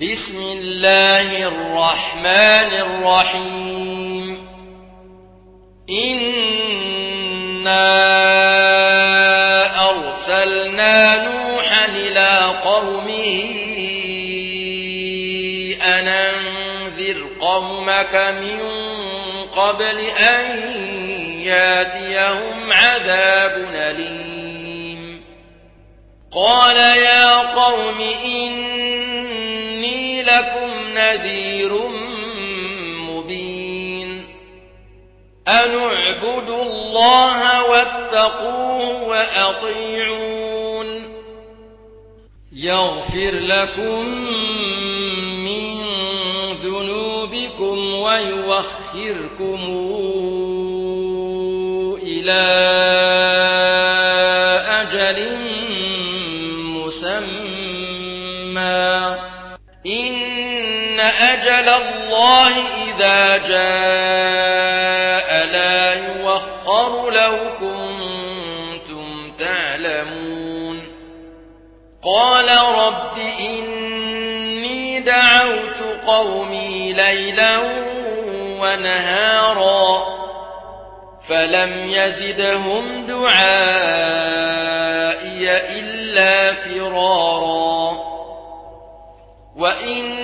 بسم الله الرحمن الرحيم. إنا أرسلنا نوحا إلى قومه أن أنذر قومك من قبل أن ياتيهم عذاب أليم. قال يا قوم لكم نذير مبين أن اعبدوا الله واتقوه وأطيعون يغفر لكم من ذنوبكم ويوخركم إلى أجل الله إذا جاء لا يوخر لو كنتم تعلمون. قال رب إني دعوت قومي ليلا ونهارا فلم يزدهم دعائي إلا فرارا. وإني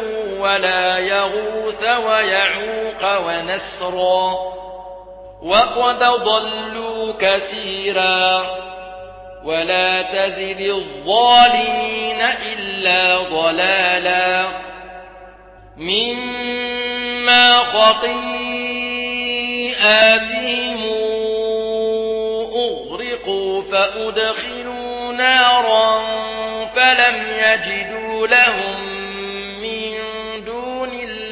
ولا يغوث ويعوق ونسرا وقد ضلوا كثيرا ولا تزد الظالمين إلا ضلالا. مما خطيئاتهم أغرقوا فأدخلوا نارا فلم يجدوا لهم